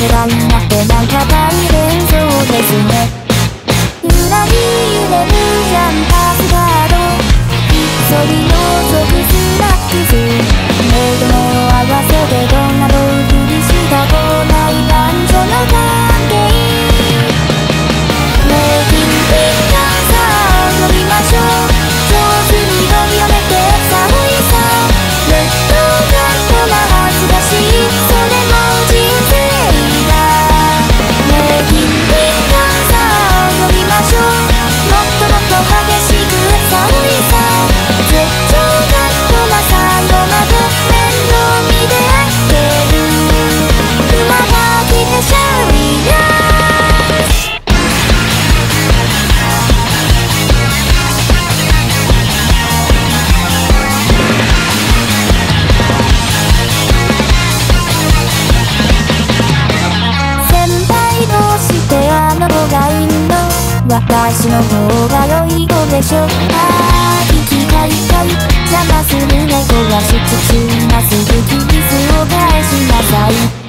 ればになってなんか大変そうですね。私の方が良いのでしょ。うか生きがいたい邪魔する猫はしつつまっす。ぐキスを返しなさい。